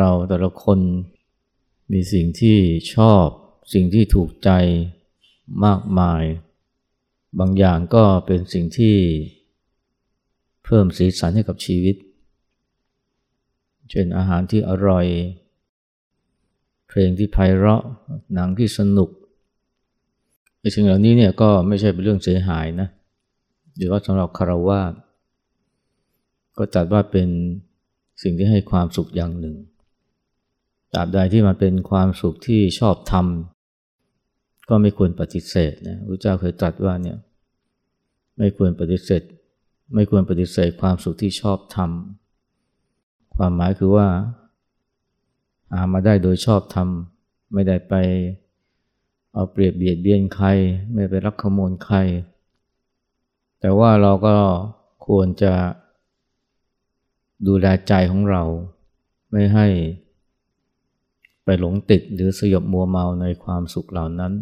เราแต่ละคนมีสิ่งที่ชอบสิ่งที่ถูกใจมากมาย บางอย่างก็เป็นสิ่งที่เพิ่มสีสันให้กับชีวิต เช่นอาหารที่อร่อย เพลงที่ไพเราะหนังที่สนุกไอ้สิ่งเหล่านี้เนี่ยก็ไม่ใช่เป็นเรื่องเสียหายนะหรือว่าสำหรับคารวะก็จัดว่าเป็นสิ่งที่ให้ความสุขอย่างหนึ่ง ตราบใดที่มันเป็นความสุขที่ชอบทำก็ไม่ควรปฏิเสธนะพระเจ้าเคยตรัสว่าเนี่ยไม่ควรปฏิเสธ ไม่ควรปฏิเสธความสุขที่ชอบทำความหมายคือว่าหามาได้โดยชอบทำไม่ได้ไปเอาเปรียบเบียดเบียนใคร ไม่ไปรักขโมยใคร แต่ว่าเราก็ควรจะดูแลใจของเรา ไม่ให้ หลงติดหรือสยบมัวเมาในความสุขเหล่านั้น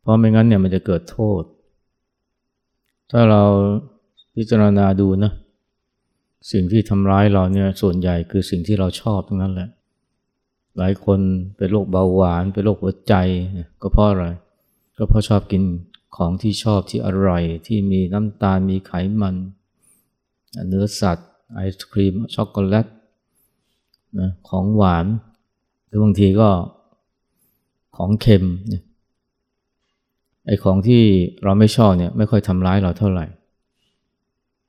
เพราะไม่งั้นเนี่ยมันจะเกิดโทษ ถ้าเราพิจารณาดูนะ สิ่งที่ทำร้ายเราเนี่ยส่วนใหญ่คือสิ่งที่เราชอบทั้งนั้นแหละ หลายคนเป็นโรคเบาหวานเป็นโรคหัวใจก็เพราะอะไร ก็เพราะชอบกินของที่ชอบที่อร่อยที่มีน้ำตาลมีไขมัน เนื้อสัตว์ ไอศครีมช็อกโกแลตนะของหวาน หรือบางทีก็ของเค็มไอ้ของที่เราไม่ชอบเนี่ยไม่ค่อยทำร้ายเราเท่าไหร่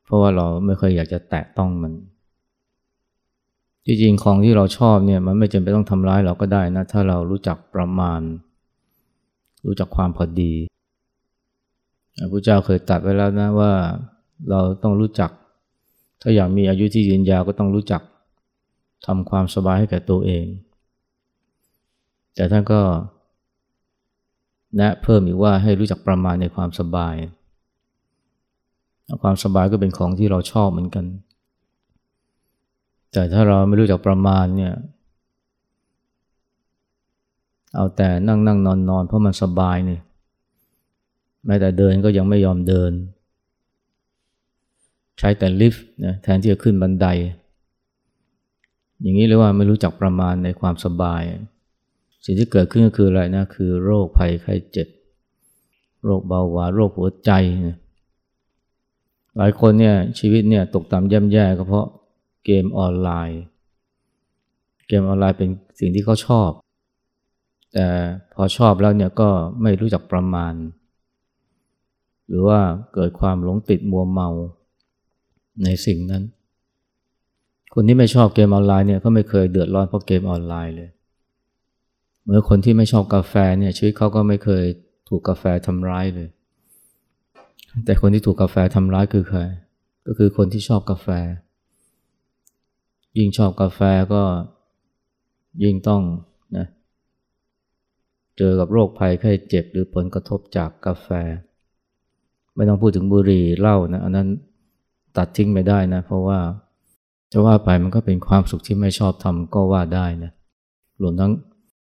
เพราะว่าเราไม่ค่อยอยากจะแตะต้องมันที่จริงของที่เราชอบเนี่ยมันไม่จำเป็นต้องทำร้ายเราก็ได้นะ ถ้าเรารู้จักประมาณ รู้จักความพอดีพระพุทธเจ้าเคยตัดไว้แล้วนะว่าเราต้องรู้จัก ถ้าอยากมีอายุที่ยืนยาวก็ต้องรู้จักทำความสบายให้แก่ตัวเอง แต่ท่านก็แนะเพิ่มอีกว่าให้รู้จักประมาณในความสบาย ความสบายก็เป็นของที่เราชอบเหมือนกัน แต่ถ้าเราไม่รู้จักประมาณเนี่ย เอาแต่นั่งนั่งนอนนอนเพราะมันสบายเนี่ยแม้แต่เดินก็ยังไม่ยอมเดิน ใช้แต่ลิฟต์นะแทนที่จะขึ้นบันได อย่างนี้เรียกว่าไม่รู้จักประมาณในความสบาย สิ่งที่เกิดขึ้นก็คืออะไรนะ คือโรคภัยไข้เจ็บ โรคเบาหวานโรคหัวใจ หลายคนเนี่ยชีวิตเนี่ยตกต่ำย่ำแย่ก็เพราะเกมออนไลน์ เกมออนไลน์เป็นสิ่งที่เขาชอบ แต่พอชอบแล้วเนี่ยก็ไม่รู้จักประมาณ หรือว่าเกิดความหลงติดมัวเมาในสิ่งนั้น คนที่ไม่ชอบเกมออนไลน์เนี่ยเขาไม่เคยเดือดร้อนเพราะเกมออนไลน์เลย เมื่อคนที่ไม่ชอบกาแฟเนี่ยชีวิตเขาก็ไม่เคยถูกกาแฟทำร้ายเลย แต่คนที่ถูกกาแฟทำร้ายคือใคร ก็คือคนที่ชอบกาแฟ ยิ่งชอบกาแฟก็ยิ่งต้องนะเจอกับโรคภัยไข้เจ็บหรือผลกระทบจากกาแฟ ไม่ต้องพูดถึงบุหรี่เหล้านะอันนั้นตัดทิ้งไปได้นะ เพราะว่าจะว่าไปมันก็เป็นความสุขที่ไม่ชอบทำก็ว่าได้นะรวมทั้ง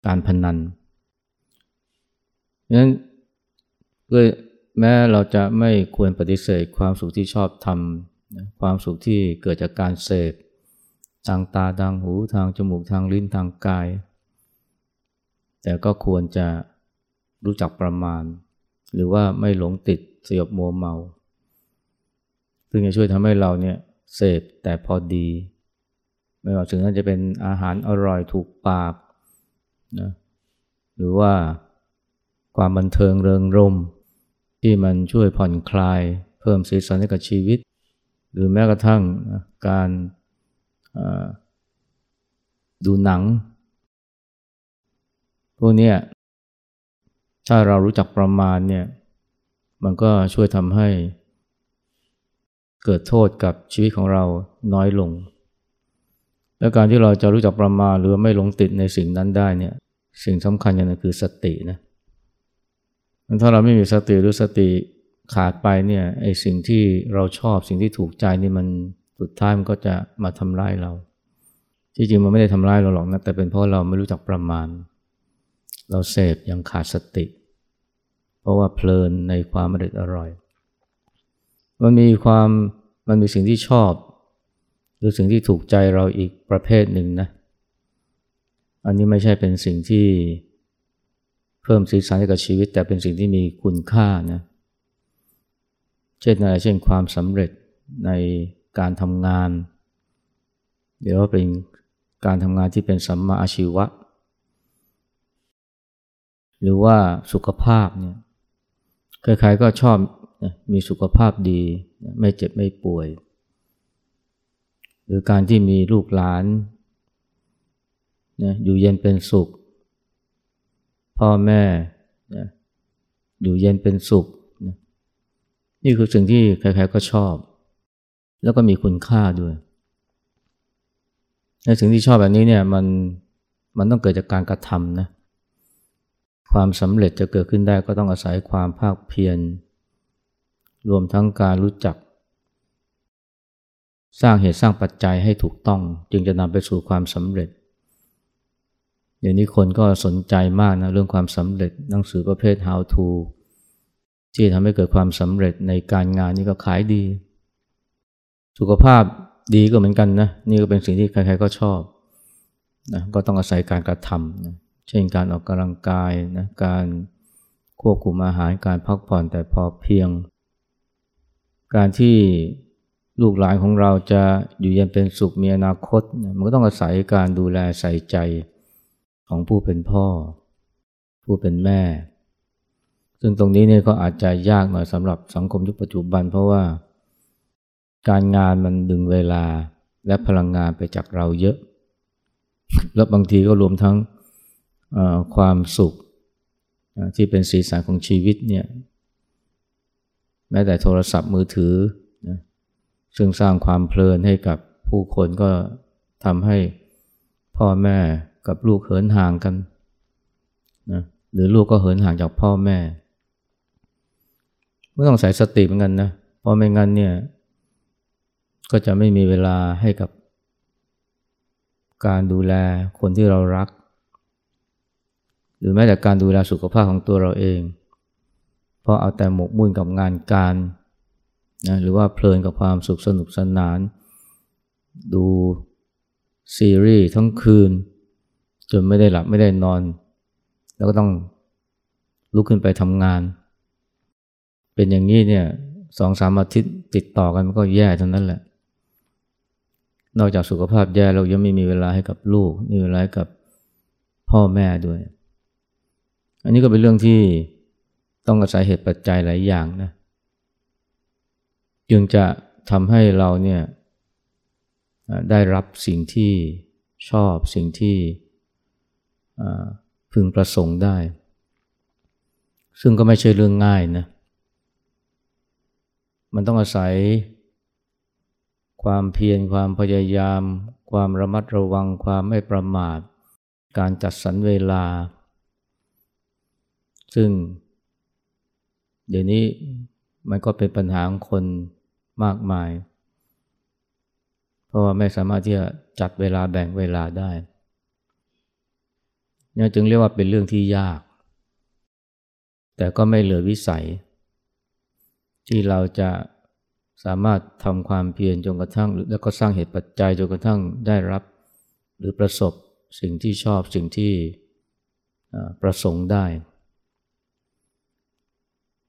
การพนันดังนั้นเพื่อแม้เราจะไม่ควรปฏิเสธความสุขที่ชอบทำความสุขที่เกิดจากการเสพทางตาทางหูทางจมูกทางลิ้นทางกาย แต่ก็ควรจะรู้จักประมาณ หรือว่าไม่หลงติดสยบมัวเมา ซึ่งจะช่วยทำให้เราเนี่ยเสพแต่พอดี ไม่ว่าถึงนั้นจะเป็นอาหารอร่อยถูกปาก นะหรือว่าความบันเทิงเริงรมที่มันช่วยผ่อนคลาย เพิ่มสีสันให้กับชีวิต หรือแม้กระทั่งการดูหนัง พวกนี้ถ้าเรารู้จักประมาณเนี่ยมันก็ช่วยทำให้เกิดโทษกับชีวิตของเราน้อยลง และการที่เราจะรู้จักประมาณหรือไม่หลงติดในสิ่งนั้นได้เนี่ยสิ่งสำคัญอย่างนึงคือสตินะถ้าเราไม่มีสติหรือสติขาดไปเนี่ยไอ้สิ่งที่เราชอบสิ่งที่ถูกใจนี่มันสุดท้ายมันก็จะมาทำร้ายเรา ที่จริงมันไม่ได้ทำร้ายเราหรอกนะแต่เป็นเพราะเราไม่รู้จักประมาณ เราเสพยังขาดสติ เพราะว่าเพลินในความอร่อยอร่อยมันมีความมันมีสิ่งที่ชอบ หรือสิ่งที่ถูกใจเราอีกประเภทหนึ่งนะ อันนี้ไม่ใช่เป็นสิ่งที่เพิ่มสีสันให้กับชีวิต แต่เป็นสิ่งที่มีคุณค่านะ เช่นอะไรเช่นความสำเร็จในการทำงาน เดี๋ยวว่าเป็นการทำงานที่เป็นสัมมาอาชีวะ หรือว่าสุขภาพเนี่ยใครๆก็ชอบมีสุขภาพดี ไม่เจ็บไม่ป่วย หรือการที่มีลูกหลานอยู่เย็นเป็นสุข พ่อแม่อยู่เย็นเป็นสุขนี่คือสิ่งที่ใครๆก็ชอบ แล้วก็มีคุณค่าด้วยในสิ่งที่ชอบแบบนี้เนี่ยมันมันต้องเกิดจากการกระทำนะความสำเร็จจะเกิดขึ้นได้ก็ต้องอาศัยความภาคเพียรรวมทั้งการรู้จัก สร้างเหตุสร้างปัจจัยให้ถูกต้อง จึงจะนำไปสู่ความสำเร็จเดี๋ยวนี้คนก็สนใจมากนะเรื่องความสำเร็จหนังสือประเภท how to ที่ทำให้เกิดความสำเร็จในการงานนี่ก็ขายดี สุขภาพดีก็เหมือนกันนะนี่ก็เป็นสิ่งที่ใครๆก็ชอบนะก็ต้องอาศัยการกระทำนะเช่นการออกกำลังกายนะการควบคุมอาหารการพักผ่อนแต่พอเพียง การที่ ลูกหลานของเราจะอยู่เย็นเป็นสุขมีอนาคต มันก็ต้องอาศัยการดูแลใส่ใจของผู้เป็นพ่อ ผู้เป็นแม่ ซึ่งตรงนี้เนี่ยก็อาจจะยากหน่อยสำหรับสังคมยุคปัจจุบัน เพราะว่า การงานมันดึงเวลาและพลังงานไปจากเราเยอะ แล้วบางทีก็รวมทั้งความสุขที่เป็นสีสันของชีวิตเนี่ยแม้แต่โทรศัพท์มือถือ ซึ่งสร้างความเพลินให้กับผู้คนก็ทำให้พ่อแม่กับลูกเหินห่างกันนะหรือลูกก็เหินห่างจากพ่อแม่ไม่ต้องใส่สติเหมือนกันนะเพราะไม่งั้นเนี่ย ก็จะไม่มีเวลาให้กับ การดูแลคนที่เรารัก หรือแม้แต่การดูแลสุขภาพของตัวเราเอง เพราะเอาแต่หมกมุ่นกับงานการ นะหรือว่าเพลินกับความสุขสนุกสนาน ดูซีรีส์ทั้งคืน จนไม่ได้หลับไม่ได้นอน แล้วก็ต้องลุกขึ้นไปทำงาน เป็นอย่างนี้เนี่ยสองสามอาทิตย์ติดต่อกันมันก็แย่ทั้งนั้นแหละ นอกจากสุขภาพแย่เรายังไม่มีเวลาให้กับลูกมีเวลาให้กับพ่อแม่ด้วย อันนี้ก็เป็นเรื่องที่ต้องอาศัยเหตุปัจจัยหลายอย่างนะ จึงจะทำให้เราเนี่ยได้รับสิ่งที่ชอบสิ่งที่พึงประสงค์ได้ ซึ่งก็ไม่ใช่เรื่องง่ายนะ มันต้องอาศัย ความเพียรความพยายาม ความระมัดระวังความไม่ประมาท การจัดสรรเวลา ซึ่ง เดี๋ยวนี้มันก็เป็นปัญหาของคน มากมาย เพราะว่าไม่สามารถที่จะจัดเวลาแบ่งเวลาได้นี่จึงเรียกว่าเป็นเรื่องที่ยาก แต่ก็ไม่เหลือวิสัย ที่เราจะสามารถทำความเพียรจนกระทั่ง แล้วก็สร้างเหตุปัจจัยจนกระทั่งได้รับ หรือประสบสิ่งที่ชอบสิ่งที่ประสงค์ได้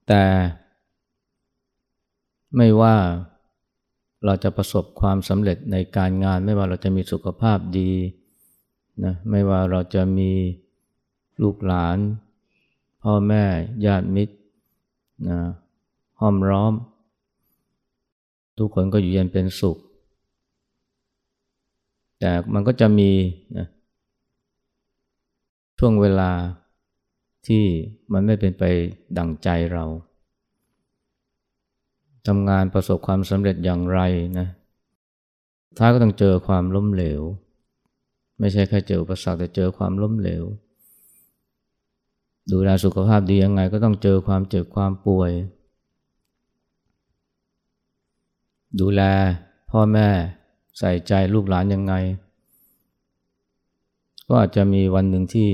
แต่ ไม่ว่าเราจะประสบความสำเร็จในการงาน ไม่ว่าเราจะมีสุขภาพดีนะไม่ว่าเราจะมีลูกหลาน พ่อแม่ญาติมิตรนะห้อมร้อม ทุกคนก็อยู่เย็นเป็นสุข แต่มันก็จะมีนะช่วงเวลาที่มันไม่เป็นไปดั่งใจเรา ทำงานประสบความสำเร็จอย่างไรนะท้ายก็ต้องเจอความล้มเหลว ไม่ใช่แค่เจออุปสรรคแต่เจอความล้มเหลว ดูแลสุขภาพดียังไงก็ต้องเจอความเจ็บความป่วย ดูแลพ่อแม่ใส่ใจลูกหลานยังไง ก็อาจจะมีวันหนึ่งที่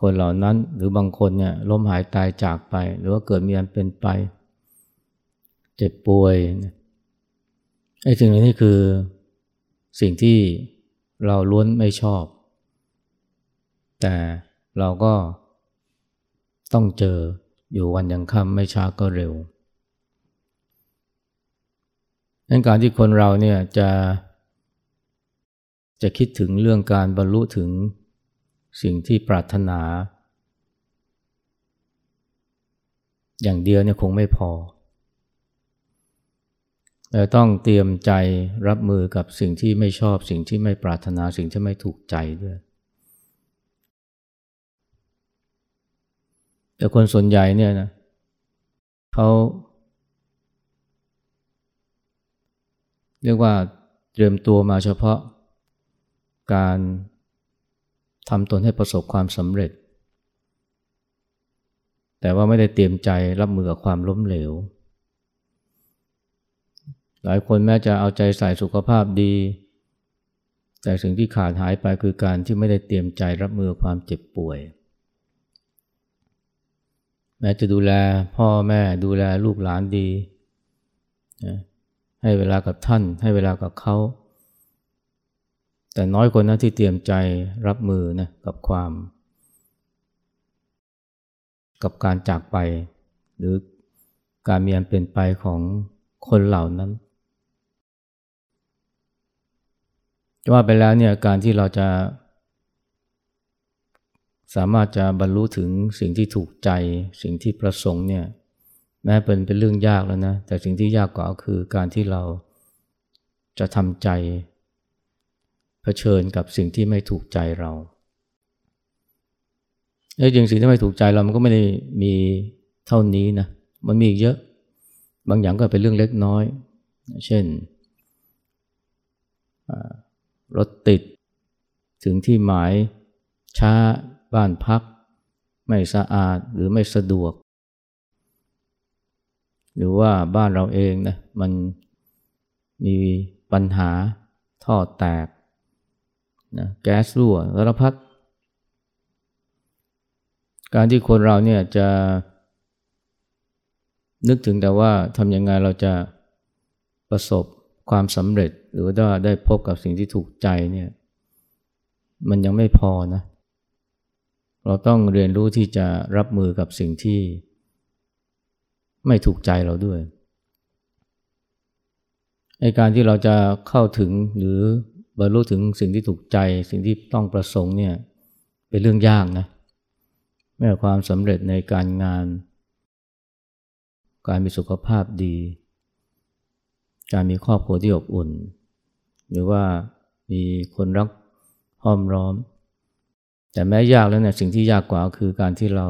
คนเหล่านั้นหรือบางคนเนี่ยล้มหายตายจากไป หรือว่าเกิดมีอันเป็นไป เจ็บป่วยไอ้สิ่งนี้คือสิ่งที่เราล้วนไม่ชอบ แต่เราก็ต้องเจออยู่วันยังค่ำไม่ช้าก็เร็วดังการที่คนเราเนี่ยจะจะคิดถึงเรื่องการบรรลุถึงสิ่งที่ปรารถนา อย่างเดียวเนี่ยคงไม่พอ แต่ต้องเตรียมใจรับมือกับสิ่งที่ไม่ชอบสิ่งที่ไม่ปรารถนาสิ่งที่ไม่ถูกใจด้วย แต่คนส่วนใหญ่เนี่ยนะเขาเรียกว่าเตรียมตัวมาเฉพาะการทำตนให้ประสบความสำเร็จ แต่ว่าไม่ได้เตรียมใจรับมือกับความล้มเหลว หลายคนแม้จะเอาใจใส่สุขภาพดี แต่สิ่งที่ขาดหายไปคือการที่ไม่ได้เตรียมใจรับมือความเจ็บป่วย แม้จะดูแลพ่อแม่ดูแลลูกหลานดี ให้เวลากับท่าน ให้เวลากับเขา แต่น้อยคนนะที่เตรียมใจรับมือนะกับความ กับการจากไป หรือการมีอันเป็นไปของคนเหล่านั้น จะว่าไปแล้วเนี่ยการที่เราจะ สามารถจะบรรลุถึงสิ่งที่ถูกใจ สิ่งที่ประสงค์เนี่ยแม้เป็นเป็นเรื่องยากแล้วนะแต่สิ่งที่ยากกว่าคือการที่เราจะทำใจเผชิญกับสิ่งที่ไม่ถูกใจเราแล้จริงสิ่งที่ไม่ถูกใจเรามันก็ไม่ได้มีเท่านี้นะมันมีอีกเยอะ บางอย่างก็เป็นเรื่องเล็กน้อย เช่น รถติด ถึงที่หมายช้า บ้านพัก ไม่สะอาดหรือไม่สะดวก หรือว่าบ้านเราเองนะมันมีปัญหาท่อแตกนะแก๊สรั่วสารพัดการที่คนเราเนี่ยจะนึกถึงแต่ว่าทำยังไงเราจะประสบ ความสำเร็จหรือว่าได้พบกับสิ่งที่ถูกใจเนี่ยมันยังไม่พอนะเราต้องเรียนรู้ที่จะรับมือกับสิ่งที่ไม่ถูกใจเราด้วยในการที่เราจะเข้าถึงหรือบรรลุถึงสิ่งที่ถูกใจ สิ่งที่ต้องประสงค์เนี่ยเป็นเรื่องยากนะแม้ความสำเร็จในการงาน การมีสุขภาพดี การมีครอบครัวที่อบอุ่น หรือว่ามีคนรักห้อมร้อม แต่แม้ยากแล้วเนี่ยสิ่งที่ยากกว่าคือการที่เรา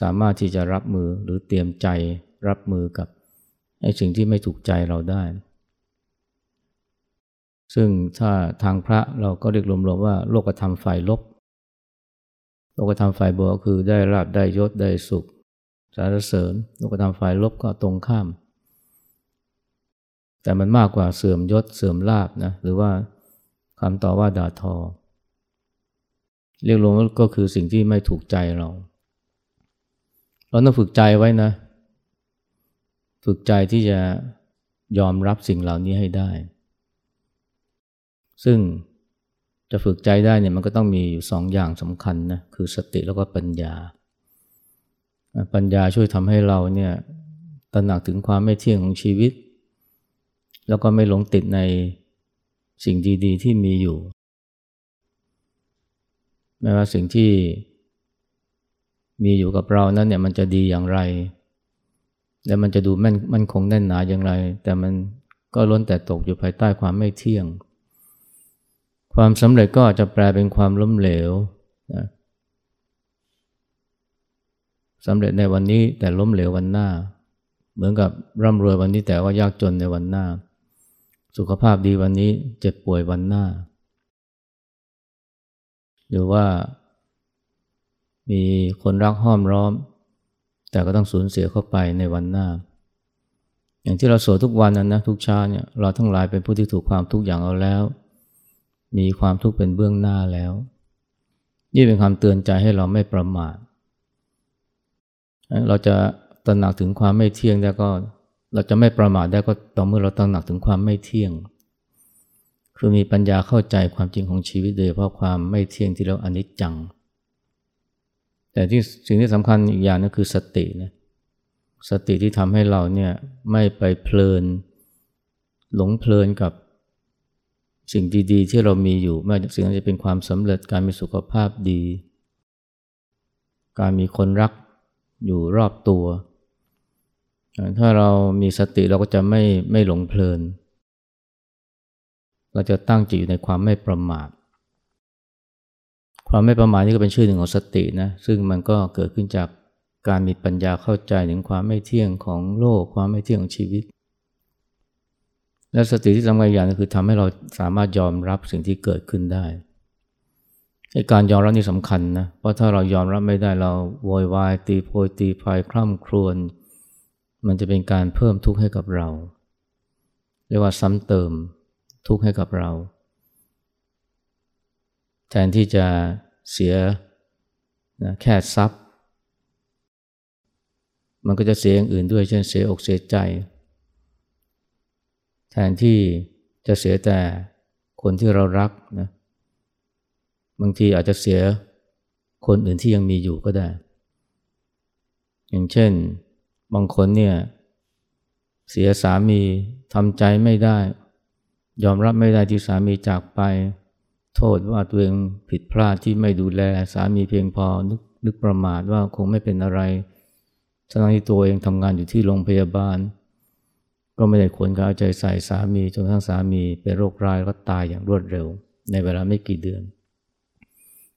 สามารถที่จะรับมือหรือเตรียมใจรับมือกับไอ้สิ่งที่ไม่ถูกใจเราได้ ซึ่งถ้าทางพระเราก็เรียกรวมๆว่าโลกธรรมฝ่ายลบ โลกธรรมฝ่ายบวกคือได้ราบได้ยศได้สุขสารเสริญ โลกธรรมฝ่ายลบก็ตรงข้าม แต่มันมากกว่าเสื่อมยศเสื่อมลาบนะหรือว่าคำต่อว่าด่าทอ เรียกรวมก็คือสิ่งที่ไม่ถูกใจเรา เราต้องฝึกใจไว้นะ ฝึกใจที่จะยอมรับสิ่งเหล่านี้ให้ได้ ซึ่งจะฝึกใจได้เนี่ยมันก็ต้องมีอยู่สองอย่างสำคัญนะคือสติแล้วก็ปัญญา ปัญญาช่วยทำให้เราเนี่ยตระหนักถึงความไม่เที่ยงของชีวิต แล้วก็ไม่หลงติดในสิ่งดีๆ ที่มีอยู่ไม่ว่าสิ่งที่มีอยู่กับเรานั้นเนี่ยมันจะดีอย่างไร และมันจะดูมั่นมันคงแน่นหนาอย่างไร แต่มันก็ล้นแต่ตกอยู่ภายใต้ความไม่เที่ยง ความสำเร็จก็จะแปลเป็นความล้มเหลวนะสำเร็จในวันนี้แต่ล้มเหลววันหน้า เหมือนกับร่ำรวยวันนี้แต่ว่ายากจนในวันหน้า สุขภาพดีวันนี้เจ็บป่วยวันหน้า หรือว่ามีคนรักห้อมร้อม แต่ก็ต้องสูญเสียเข้าไปในวันหน้า อย่างที่เราสวดทุกวันนั้นนะทุกชาเนี่ยเราทั้งหลายเป็นผู้ที่ถูกความทุกข์อย่างเอาแล้ว มีความทุกข์เป็นเบื้องหน้าแล้ว นี่เป็นคำเตือนใจให้เราไม่ประมาทเราจะตระหนักถึงความไม่เที่ยงแล้วก็ เราจะไม่ประมาทได้ก็ต่อเมื่อเราตั้งหนักถึงความไม่เที่ยง คือมีปัญญาเข้าใจความจริงของชีวิตโดยเพราะความไม่เที่ยงที่เราอนิจจัง แต่ที่สิ่งที่สำคัญอีกอย่างนึงคือสตินะสติที่ทำให้เราเนี่ยไม่ไปเพลิน หลงเพลินกับสิ่งดีๆ ที่เรามีอยู่ไม่ว่าสิ่งนั้นจะเป็นความสำเร็จการมีสุขภาพดี การมีคนรักอยู่รอบตัว ถ้าเรามีสติเราก็จะไม่ไม่หลงเพลิน เราจะตั้งจิตอยู่ในความไม่ประมาท ความไม่ประมาทนี่ก็เป็นชื่อหนึ่งของสตินะ ซึ่งมันก็เกิดขึ้นจากการมีปัญญาเข้าใจถึงความไม่เที่ยงของโลก ความไม่เที่ยงของชีวิต และสติที่สำคัญอย่างนึงคือทำให้เราสามารถยอมรับสิ่งที่เกิดขึ้นได้การยอมรับนี่สำคัญนะ เพราะถ้าเรายอมรับไม่ได้เราโวยวายตีโพยตีพายคร่ำครวญ มันจะเป็นการเพิ่มทุกข์ให้กับเรา เรียกว่าซ้ำเติมทุกข์ให้กับเรา แทนที่จะเสียนะแค่ทรัพย์ มันก็จะเสียอย่างอื่นด้วย เช่นเสียอกเสียใจ แทนที่จะเสียแต่คนที่เรารักนะบางทีอาจจะเสียคนอื่นที่ยังมีอยู่ก็ได้ อย่างเช่น บางคนเนี่ย เสียสามีทำใจไม่ได้ ยอมรับไม่ได้ที่สามีจากไป โทษว่าตัวเองผิดพลาดที่ไม่ดูแล สามีเพียงพอนึกนึกประมาทว่าคงไม่เป็นอะไรทั้งที่ตัวเองทำงานอยู่ที่โรงพยาบาล ก็ไม่ได้ควรเอาใจใส่สามีจนทั้งสามีเป็นโรคร้ายก็ตายอย่างรวดเร็ว ในเวลาไม่กี่เดือน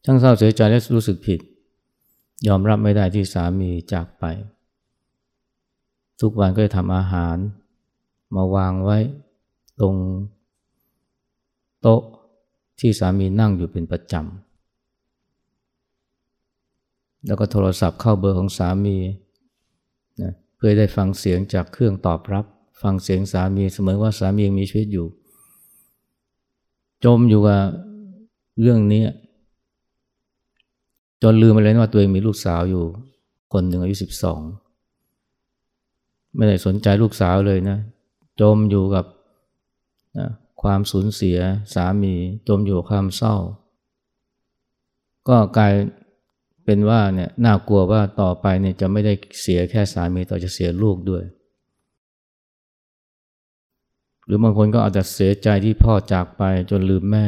ทั้งเศร้าเสียใจและรู้สึกผิด ยอมรับไม่ได้ที่สามีจากไป ทุกวันก็จะทำอาหาร มาวางไว้ ตรงโต๊ะที่สามีนั่งอยู่เป็นประจำ แล้วก็โทรศัพท์เข้าเบอร์ของสามีนะเพื่อได้ฟังเสียงจากเครื่องตอบรับ ฟังเสียงสามีเสมอว่าสามียังมีชีวิตอยู่ จมอยู่กับเรื่องนี้ จนลืมไปเลยว่าตัวเองมีลูกสาวอยู่ คนหนึ่งอายุสิบสอง ไม่ได้สนใจลูกสาวเลยนะ จมอยู่กับนะความสูญเสียสามี จมอยู่กับความเศร้า ก็กลายเป็นว่าเนี่ยน่ากลัวว่าต่อไปเนี่ยจะไม่ได้เสียแค่สามีต่อจะเสียลูกด้วย หรือบางคนก็อาจจะเสียใจที่พ่อจากไปจนลืมแม่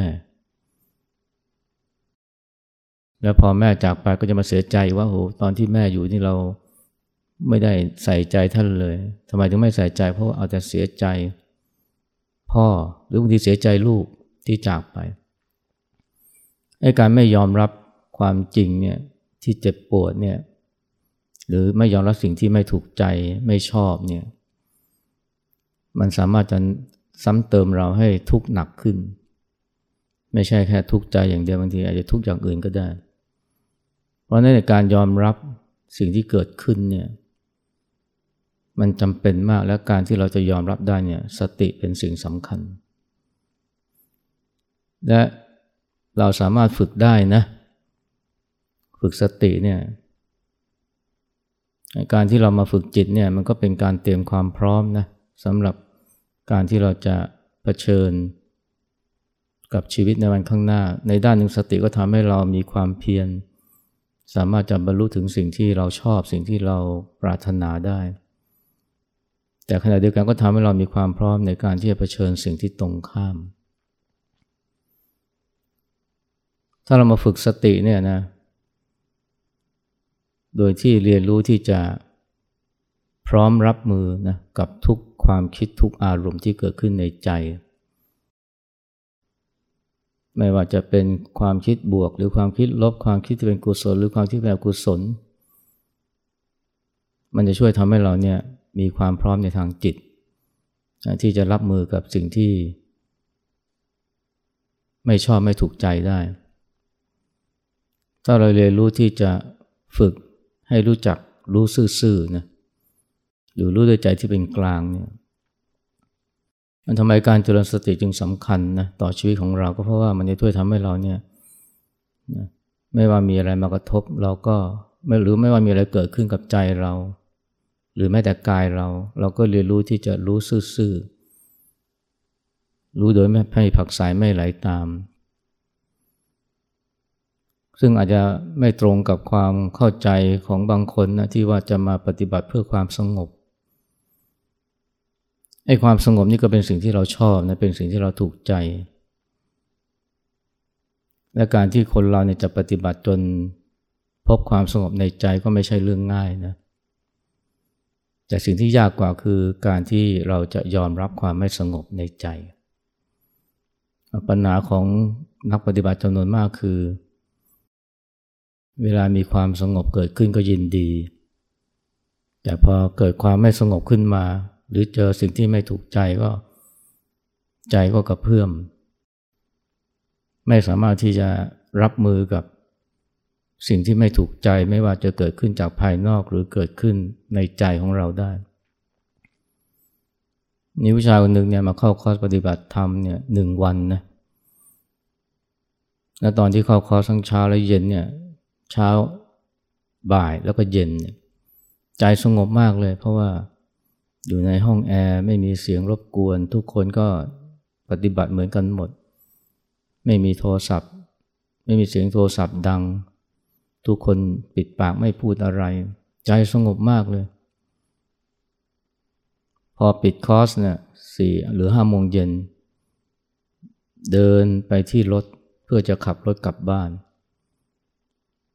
แล้วพอแม่จากไปก็จะมาเสียใจว่าโอ้ตอนที่แม่อยู่นี่เรา ไม่ได้ใส่ใจท่านเลยทำไมถึงไม่ใส่ใจ เพราะเอาแต่เสียใจ พ่อหรือบางทีเสียใจลูกที่จากไปไอ้การไม่ยอมรับความจริงเนี่ยที่เจ็บปวดเนี่ยหรือไม่ยอมรับสิ่งที่ไม่ถูกใจไม่ชอบเนี่ยมันสามารถจะซ้ำเติมเราให้ทุกข์หนักขึ้น ไม่ใช่แค่ทุกข์ใจอย่างเดียวบางทีอาจจะทุกข์อย่างอื่นก็ได้ เพราะนั่นการยอมรับสิ่งที่เกิดขึ้นเนี่ย มันจำเป็นมากและการที่เราจะยอมรับได้เนี่ยสติเป็นสิ่งสำคัญ และเราสามารถฝึกได้นะ ฝึกสติเนี่ยการที่เรามาฝึกจิตเนี่ยมันก็เป็นการเตรียมความพร้อมนะสำหรับการที่เราจะะเผชิญ กับชีวิตในวันข้างหน้า ในด้านหนึ่งสติก็ทำให้เรามีความเพียรสามารถจะบรรลุถึงสิ่งที่เราชอบสิ่งที่เราปรารถนาได้ แต่ขณะเดียวกันก็ทำให้เรามีความพร้อมในการที่จะเผชิญสิ่งที่ตรงข้าม ถ้าเรามาฝึกสติเนี่ยนะ โดยที่เรียนรู้ที่จะพร้อมรับมือนะกับทุกความคิดทุกอารมณ์ที่เกิดขึ้นในใจ ไม่ว่าจะเป็นความคิดบวก หรือความคิดลบความคิดที่เป็นกุศล หรือความคิดแบบกุศล มันจะช่วยทำให้เราเนี่ย มีความพร้อมในทางจิต ที่จะรับมือกับสิ่งที่ ไม่ชอบไม่ถูกใจได้ ถ้าเราเรียนรู้ที่จะฝึกให้รู้จักรู้ซื่อๆนะหรือรู้ด้วยใจที่เป็นกลางเนี่ยมันทำไมการเจริญสติจึงสำคัญนะต่อชีวิตของเราก็เพราะว่ามันจะช่วยทำให้เราเนี่ยนะไม่ว่ามีอะไรมากระทบเราก็ไม่หรือไม่ว่ามีอะไรเกิดขึ้นกับใจเรา หรือแม้แต่กายเรา เราก็เรียนรู้ที่จะรู้ซื่อๆรู้โดยไม่ให้ผักสายไม่ไหลาตาม ซึ่งอาจจะไม่ตรงกับความเข้าใจของบางคนนะที่ว่าจะมาปฏิบัติเพื่อความสงบไอ้ความสงบนี่ก็เป็นสิ่งที่เราชอบนะเป็นสิ่งที่เราถูกใจ และการที่คนเราเนี่ยจะปฏิบัติจนพบความสงบในใจก็ไม่ใช่เรื่องง่ายนะ แต่สิ่งที่ยากกว่าคือการที่เราจะยอมรับความไม่สงบในใจ ปัญหาของนักปฏิบัติจำนวนมากคือ เวลามีความสงบเกิดขึ้นก็ยินดี แต่พอเกิดความไม่สงบขึ้นมา หรือเจอสิ่งที่ไม่ถูกใจก็ใจก็กระเพื่อม ไม่สามารถที่จะรับมือกับ สิ่งที่ไม่ถูกใจไม่ว่าจะเกิดขึ้นจากภายนอกหรือเกิดขึ้นในใจของเราได้นี่ผู้ชายคนหนึ่งเนี่ยมาเข้าคอร์สปฏิบัติธรรมเนี่ยหนึ่งวันนะแล้วตอนที่เข้าคอร์สทั้งเช้าและเย็นเนี่ยเช้าบ่ายแล้วก็เย็นเนี่ยใจสงบมากเลย เพราะว่าอยู่ในห้องแอร์ไม่มีเสียงรบกวน ทุกคนก็ปฏิบัติเหมือนกันหมด ไม่มีโทรศัพท์ ไม่มีเสียงโทรศัพท์ดัง ทุกคนปิดปากไม่พูดอะไร ใจสงบมากเลย พอปิดคอร์สเนี่ยสี่หรือห้าโมงเย็น เดินไปที่รถเพื่อจะขับรถกลับบ้าน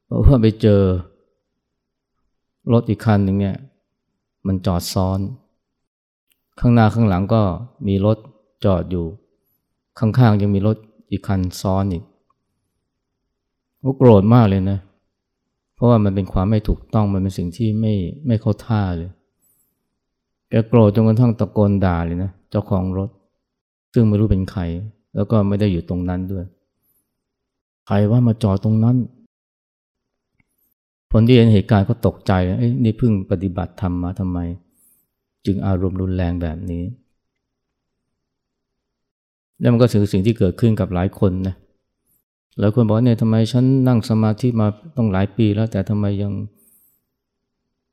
เพราะว่าไปเจอ รถอีกคันหนึ่งเนี่ยมันจอดซ้อน ข้างหน้าข้างหลังก็มีรถจอดอยู่ ข้างๆยังมีรถอีกคันซ้อนอีกก็โกรธมากเลยนะ เพราะว่ามันเป็นความไม่ถูกต้องมันเป็นสิ่งที่ไม่ไม่เข้าท่าเลยแกโกรธจนกระทั่งตะโกนด่าเลยนะเจ้าของรถ ซึ่งไม่รู้เป็นใคร แล้วก็ไม่ได้อยู่ตรงนั้นด้วย ใครว่ามาจอดตรงนั้นคนที่เห็นเหตุการณ์ก็ตกใจเอ้ยนี่เพิ่งปฏิบัติธรรมมาทำไม จึงอารมณ์รุนแรงแบบนี้ แล้วมันก็ถือสิ่งที่เกิดขึ้นกับหลายคนนะ หลายคนบอกเนี่ยทำไมฉันนั่งสมาธิมาต้องหลายปีแล้วแต่ทำไมยัง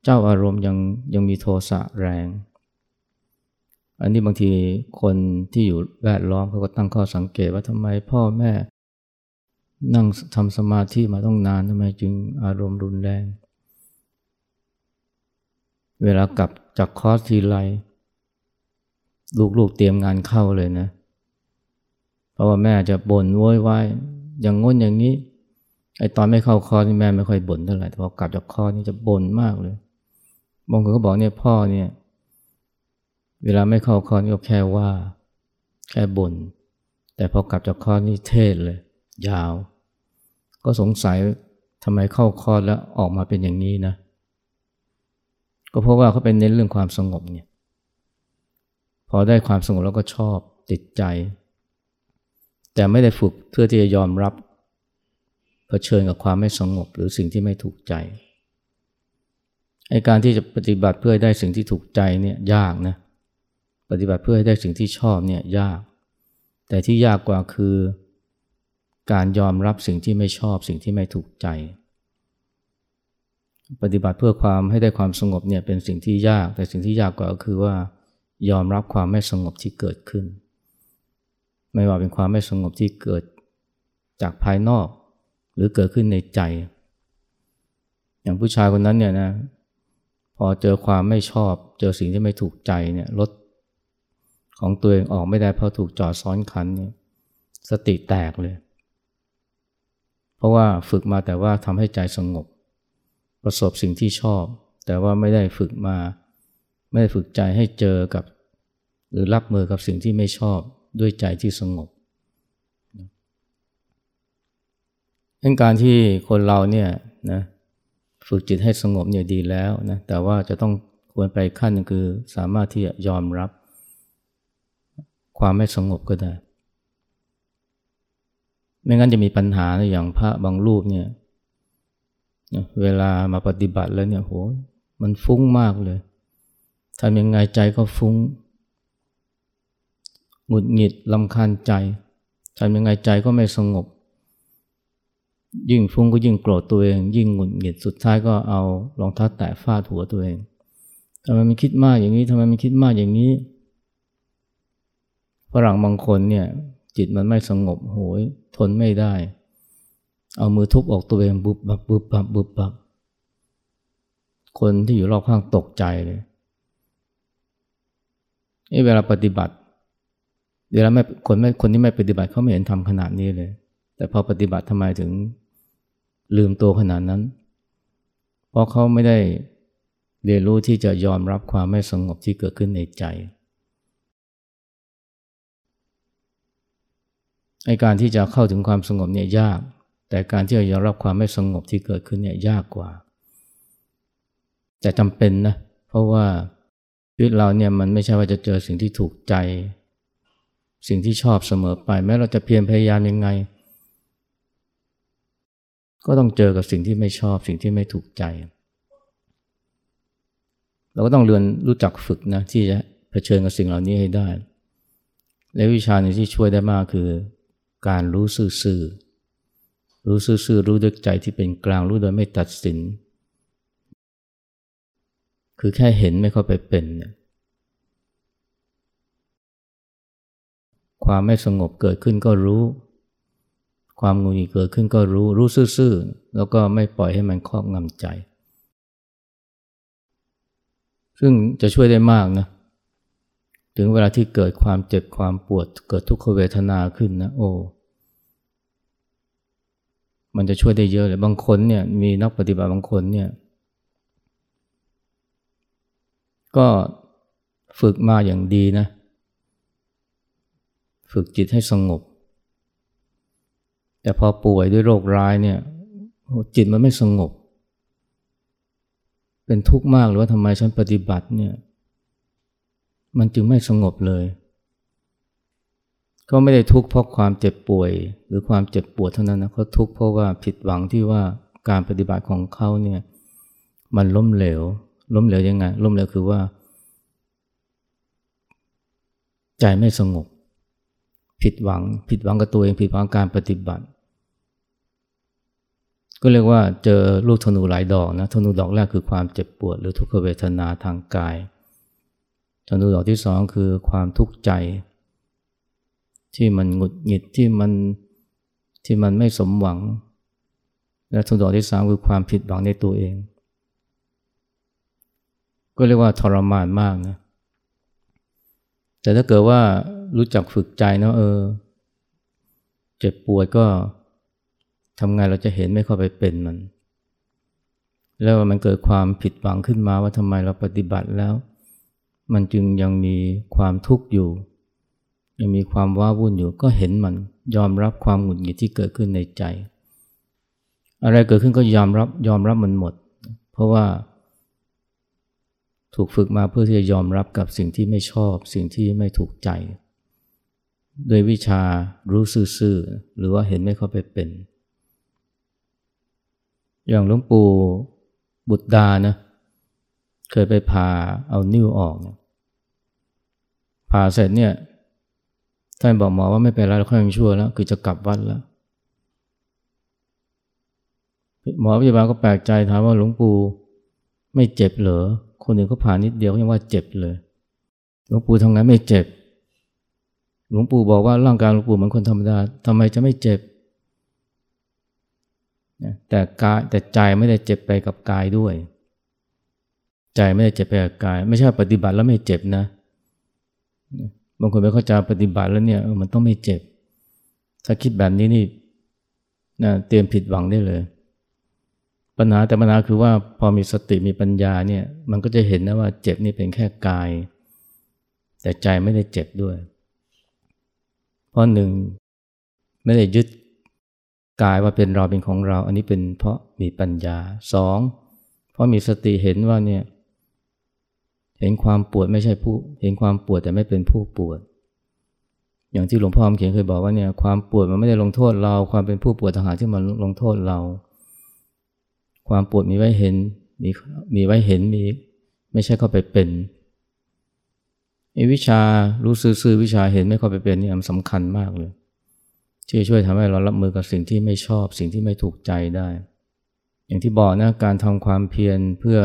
เจ้าอารมณ์ยังยังมีโทสะแรง อันนี้บางทีคนที่อยู่แวดล้อมเขาก็ตั้งข้อสังเกตว่าทำไมพ่อแม่ นั่งทำสมาธิมาต้องนานทำไมจึงอารมณ์รุนแรง เวลากลับจากคอร์สทีไรลูกๆเตรียมงานเข้าเลยนะ เพราะว่าแม่จะบ่นโวยวาย อย่างงั้นอย่างนี้ ไอตอนไม่เข้าคอร์สนี่แม่ไม่ค่อยบ่นเท่าไหร่แต่พอกลับจากคอร์สนี่จะบ่นมากเลยบางคนก็บอกเนี่ยพ่อเนี่ย เวลาไม่เข้าคอร์สก็แค่ว่า แค่บ่นแต่พอกลับจากคอร์สนี่เทศน์เลย ยาว ก็สงสัยทำไมเข้าคอร์สแล้วออกมาเป็นอย่างนี้นะ ก็เพราะว่าเขาเป็นเน้นเรื่องความสงบเนี่ยพอได้ความสงบแล้วก็ชอบติดใจ แต่ไม่ได้ฝึกเพื่อที่จะยอมรับเผชิญกับความไม่สงบหรือสิ่งที่ไม่ถูกใจไอการที่จะปฏิบัติเพื่อได้สิ่งที่ถูกใจเนี่ยยากนะปฏิบัติเพื่อให้ได้สิ่งที่ชอบเนี่ยยาก แต่ที่ยากกว่าคือ การยอมรับสิ่งที่ไม่ชอบสิ่งที่ไม่ถูกใจ ปฏิบัติเพื่อความให้ได้ความสงบเนี่ยเป็นสิ่งที่ยาก แต่สิ่งที่ยากกว่าก็คือว่ายอมรับความไม่สงบที่เกิดขึ้น ไม่ว่าเป็นความไม่สงบที่เกิดจากภายนอก หรือเกิดขึ้นในใจ อย่างผู้ชายคนนั้นเนี่ยนะพอเจอความไม่ชอบ เจอสิ่งที่ไม่ถูกใจเนี่ยรถของตัวเองออกไม่ได้เพราะถูกจอดซ้อนคันเนี่ยสติแตกเลย เพราะว่าฝึกมาแต่ว่าทำให้ใจสงบ ประสบสิ่งที่ชอบ แต่ว่าไม่ได้ฝึกมา ไม่ได้ฝึกใจให้เจอกับ หรือรับมือกับสิ่งที่ไม่ชอบ ด้วยใจที่สงบเรื่องการที่คนเราเนี่ยนะฝึกจิตให้สงบเนี่ยดีแล้วนะแต่ว่าจะต้องควรไปขั้นนึงคือสามารถที่จะยอมรับ ความไม่สงบก็ได้ ไม่งั้นจะมีปัญหาอย่างพระบางรูปเนี่ยเวลามาปฏิบัติแล้วเนี่ยโหมันฟุ้งมากเลยทำยังไงใจก็ฟุ้ง งุดหงิดลำคาญใจทำยังไงใจก็ไม่สงบ ยิ่งฟุ้งก็ยิ่งโกรธตัวเอง ยิ่งหงุดหงิดสุดท้ายก็เอารองเท้าแตะฟาดหัวตัวเองทำไมมันคิดมากอย่างนี้ทำไมมันคิดมากอย่างนี้ฝรั่งบางคนเนี่ยจิตมันไม่สงบโหยทนไม่ได้ เอามือทุบอกตัวเองบุบบับบุบบับบุบบับคนที่อยู่รอบข้างตกใจเลยเวลาปฏิบัติ เวลาไม่คนไม่คนที่ไม่ปฏิบัติเขาไม่เห็นทำขนาดนี้เลย แต่พอปฏิบัติทำไมถึงลืมตัวขนาดนั้น เพราะเขาไม่ได้เรียนรู้ที่จะยอมรับความไม่สงบที่เกิดขึ้นในใจไอการที่จะเข้าถึงความสงบเนี่ยยาก แต่การที่จะยอมรับความไม่สงบที่เกิดขึ้นเนี่ยยากกว่า แต่จำเป็นนะ เพราะว่าชีวิตเราเนี่ยมันไม่ใช่ว่าจะเจอสิ่งที่ถูกใจ สิ่งที่ชอบเสมอไป แม้เราจะเพียรพยายามยังไง ก็ต้องเจอกับสิ่งที่ไม่ชอบสิ่งที่ไม่ถูกใจ เราก็ต้องเรียนรู้จักฝึกนะที่จะเผชิญกับสิ่งเหล่านี้ให้ได้ และวิชาหนึ่งที่ช่วยได้มากคือ การรู้ซื่อๆรู้ซื่อๆรู้ด้วยใจที่เป็นกลางรู้โดยไม่ตัดสิน คือแค่เห็นไม่เข้าไปเป็นเนี่ย ความไม่สงบเกิดขึ้นก็รู้ ความงุนงิดเกิดขึ้นก็รู้ รู้ซื่อๆ แล้วก็ไม่ปล่อยให้มันครอบงำใจ ซึ่งจะช่วยได้มากนะ ถึงเวลาที่เกิดความเจ็บความปวด เกิดทุกขเวทนาขึ้นนะโอ้ มันจะช่วยได้เยอะเลย บางคนเนี่ยมีนักปฏิบัติบางคนเนี่ย ก็ฝึกมาอย่างดีนะ ฝึกจิตให้สงบ แต่พอป่วยด้วยโรคร้ายเนี่ยจิตมันไม่สงบ เป็นทุกข์มากหรือว่าทำไมฉันปฏิบัติเนี่ยมันจึงไม่สงบเลย ก็ไม่ได้ทุกข์เพราะความเจ็บป่วย หรือความเจ็บปวดเท่านั้นนะเขาทุกข์เพราะว่าผิดหวังที่ว่าการปฏิบัติของเขาเนี่ยมันล้มเหลว ล้มเหลวยังไง ล้มเหลวคือว่า ใจไม่สงบ ผิดหวัง ผิดหวังกับตัวเองผิดหวังการปฏิบัติ ก็เรียกว่าเจอลูกธนูหลายดอกนะธนูดอกแรกคือความเจ็บปวด หรือทุกขเวทนาทางกายธนูดอกที่สองคือความทุกข์ใจ ที่มันหงุดหงิดที่มันที่มันไม่สมหวัง และธนูดอกที่สามคือความผิดหวังในตัวเอง ก็เรียกว่าทรมานมากนะแต่ถ้าเกิดว่า รู้จักฝึกใจนะเออ เจ็บปวดก็ทำไงเราจะเห็นไม่เข้าไปเป็นมัน แล้วมันเกิดความผิดหวังขึ้นมาว่าทำไมเราปฏิบัติแล้ว มันจึงยังมีความทุกข์อยู่ ยังมีความว้าวุ่นอยู่ก็เห็นมันยอมรับความหงุดหงิดที่เกิดขึ้นในใจ อะไรเกิดขึ้นก็ยอมรับยอมรับมันหมด เพราะว่าถูกฝึกมาเพื่อที่จะยอมรับกับสิ่งที่ไม่ชอบ สิ่งที่ไม่ถูกใจ โดยวิชารู้ซื่อๆหรือว่าเห็นไม่เข้าไปเป็น อย่างหลวงปู่บุตรดานะเคยไปผ่าเอานิ้วออกผ่าเสร็จเนี่ยท่านบอกหมอว่าไม่เป็นไรแล้วค่อยชั่วแล้ว คือจะกลับวัดแล้ว หมอพยาบาลก็แปลกใจถามว่าหลวงปู่ไม่เจ็บเหรอคนอื่นเขาผ่านิดเดียวยังว่าเจ็บเลยหลวงปู่ทำงานไม่เจ็บ หลวงปู่บอกว่าร่างกายหลวงปู่เหมือนคนธรรมดาทำไมจะไม่เจ็บแต่กายแต่ใจไม่ได้เจ็บไปกับกายด้วย ใจไม่ได้เจ็บไปกับกาย ไม่ใช่ปฏิบัติแล้วไม่เจ็บนะ บางคนไปเข้าใจปฏิบัติแล้วเนี่ยมันต้องไม่เจ็บ ถ้าคิดแบบนี้นี่นะเตรียมผิดหวังได้เลย ปัญหาแต่ปัญหาคือว่าพอมีสติมีปัญญาเนี่ยมันก็จะเห็นนะว่าเจ็บนี่เป็นแค่กาย แต่ใจไม่ได้เจ็บด้วย เพราะหนึ่งไม่ได้ยึดกายว่าเป็นเราเป็นของเรา อันนี้เป็นเพราะมีปัญญาสองเพราะมีสติเห็นว่าเนี่ยเห็นความปวดไม่ใช่ผู้ เห็นความปวดแต่ไม่เป็นผู้ปวด อย่างที่หลวงพ่อเขียนเคยบอกว่าเนี่ยความปวดมันไม่ได้ลงโทษเรา ความเป็นผู้ปวดทหารที่มันลงโทษเรา ความปวดมีไว้เห็นมีมีไว้เห็นมี ไม่ใช่เข้าไปเป็น วิชารู้ซื่อวิชาเห็นไม่เข้าไปเป็นนี่มันสำคัญมากเลย ที่ช่วยทำให้เรารับมือกับสิ่งที่ไม่ชอบสิ่งที่ไม่ถูกใจได้ อย่างที่บอกนะการทำความเพียรเพื่อ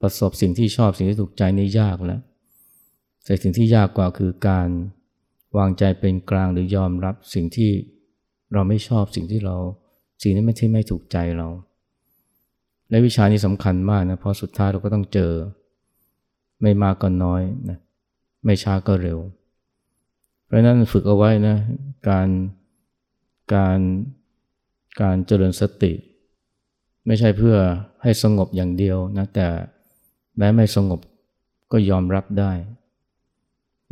ประสบสิ่งที่ชอบสิ่งที่ถูกใจนี่ยากแล้วแต่สิ่งที่ยากกว่าคือการวางใจเป็นกลางหรือยอมรับสิ่งที่เราไม่ชอบสิ่งที่เรา สิ่งนี้ไม่ที่ไม่ถูกใจเรา และวิชานี้สำคัญมากนะเพราะสุดท้ายเราก็ต้องเจอ ไม่มากก็น้อยนะ ไม่ช้าก็เร็ว เพราะนั้นฝึกเอาไว้นะการการการเจริญสติ ไม่ใช่เพื่อให้สงบอย่างเดียวนะแต่แม้ไม่สงบก็ยอมรับได้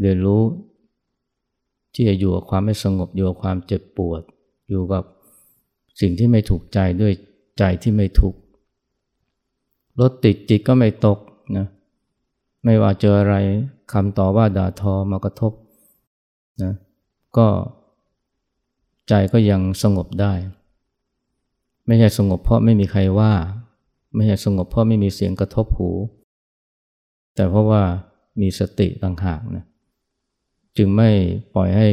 เรียนรู้ที่จะอยู่กับความไม่สงบอยู่กับความเจ็บปวด อยู่กับสิ่งที่ไม่ถูกใจด้วยใจที่ไม่ทุกข์รถติดจิตก็ไม่ตกนะไม่ว่าเจออะไร คำต่อว่าด่าทอมากระทบนะก็ใจก็ยังสงบได้ ไม่ใช่สงบเพราะไม่มีใครว่า ไม่ใช่สงบเพราะไม่มีเสียงกระทบหู แต่เพราะว่ามีสติต่างหากนะจึงไม่ปล่อยให้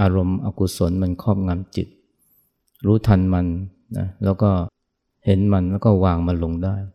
อารมณ์อกุศลมันครอบงำจิต รู้ทันมันนะแล้วก็เห็นมันแล้วก็วางมันลงได้